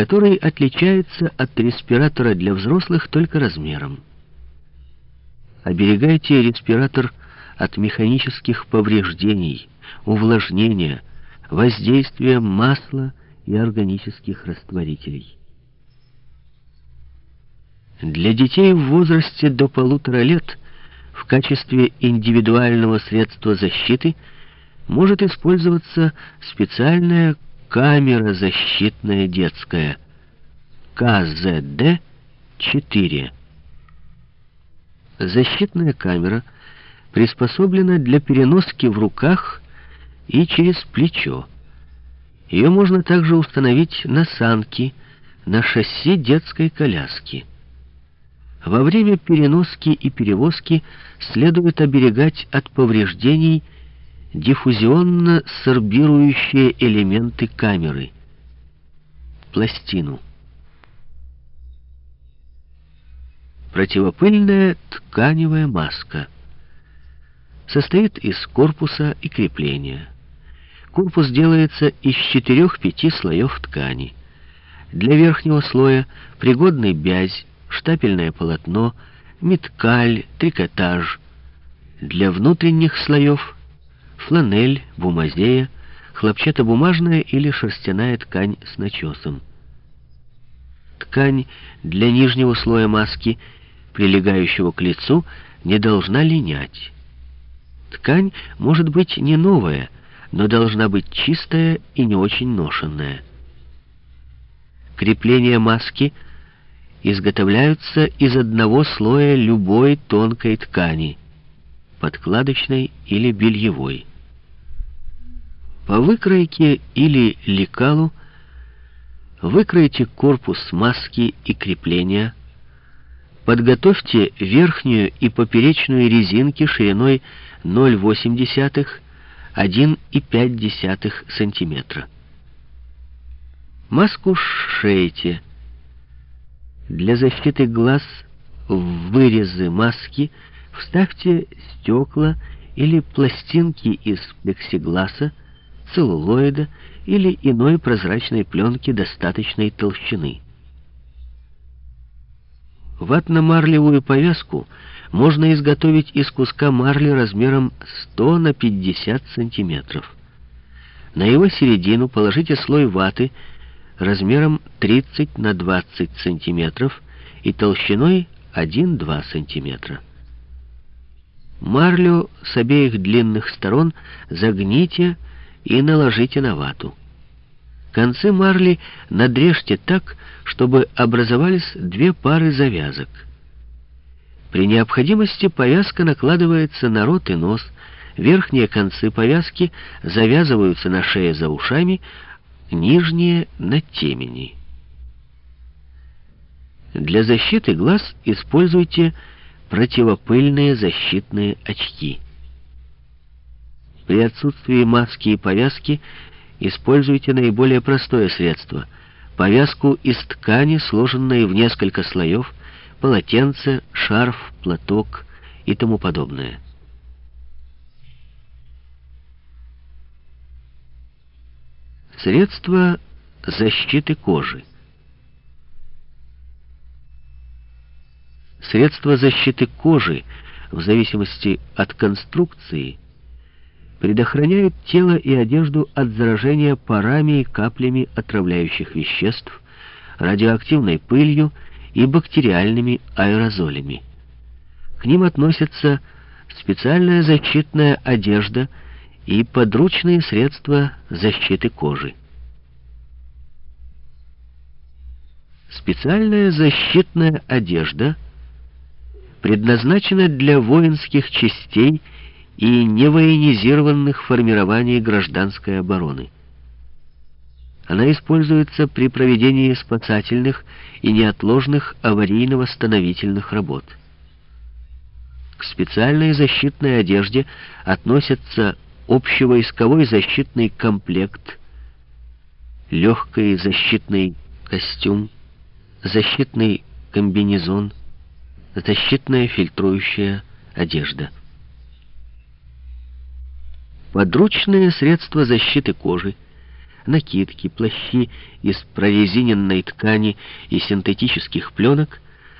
который отличается от респиратора для взрослых только размером. Оберегайте респиратор от механических повреждений, увлажнения, воздействия масла и органических растворителей. Для детей в возрасте до полутора лет в качестве индивидуального средства защиты может использоваться специальная камера защитная детская КЗД-4. Защитная камера приспособлена для переноски в руках и через плечо. Ее можно также установить на санки, на шасси детской коляски. Во время переноски и перевозки следует оберегать от повреждений диффузионно сорбирующие элементы камеры, пластину. Противопыльная тканевая маска состоит из корпуса и крепления. Корпус делается из четырех-пяти слоев ткани. Для верхнего слоя пригодный бязь, штапельное полотно, меткаль, трикотаж. Для внутренних слоев фланель, бумазея, хлопчатобумажная или шерстяная ткань с начесом. Ткань для нижнего слоя маски, прилегающего к лицу, не должна линять. Ткань может быть не новая, но должна быть чистая и не очень ношенная. Крепление маски изготовляются из одного слоя любой тонкой ткани, подкладочной или бельевой. По выкройке или лекалу выкройте корпус маски и крепления, подготовьте верхнюю и поперечную резинки шириной 0,8-1,5 см. Маску сшейте. Для защиты глаз в вырезы маски вставьте стекла или пластинки из плексигласа, целлулоида или иной прозрачной пленки достаточной толщины. Ватно-марлевую повязку можно изготовить из куска марли размером 100 на 50 сантиметров. На его середину положите слой ваты размером 30 на 20 сантиметров и толщиной 1-2 сантиметра. Марлю с обеих длинных сторон загните и наложите на вату. Концы марли надрежьте так, чтобы образовались две пары завязок. При необходимости повязка накладывается на рот и нос, верхние концы повязки завязываются на шее за ушами, нижние — на темени. Для защиты глаз используйте противопыльные защитные очки. При отсутствии маски и повязки используйте наиболее простое средство — повязку из ткани, сложенной в несколько слоев, полотенце, шарф, платок и тому подобное. Средства защиты кожи. Средства защиты кожи, в зависимости от конструкции, предохраняют тело и одежду от заражения парами и каплями отравляющих веществ, радиоактивной пылью и бактериальными аэрозолями. К ним относятся специальная защитная одежда и подручные средства защиты кожи. Специальная защитная одежда предназначена для воинских частей и невоенизированных формирований гражданской обороны. Она используется при проведении спасательных и неотложных аварийно-восстановительных работ. К специальной защитной одежде относятся общевойсковой защитный комплект, легкий защитный костюм, защитный комбинезон, защитная фильтрующая одежда. Подручные средства защиты кожи накидки, плащи из прорезиненной ткани и синтетических пленок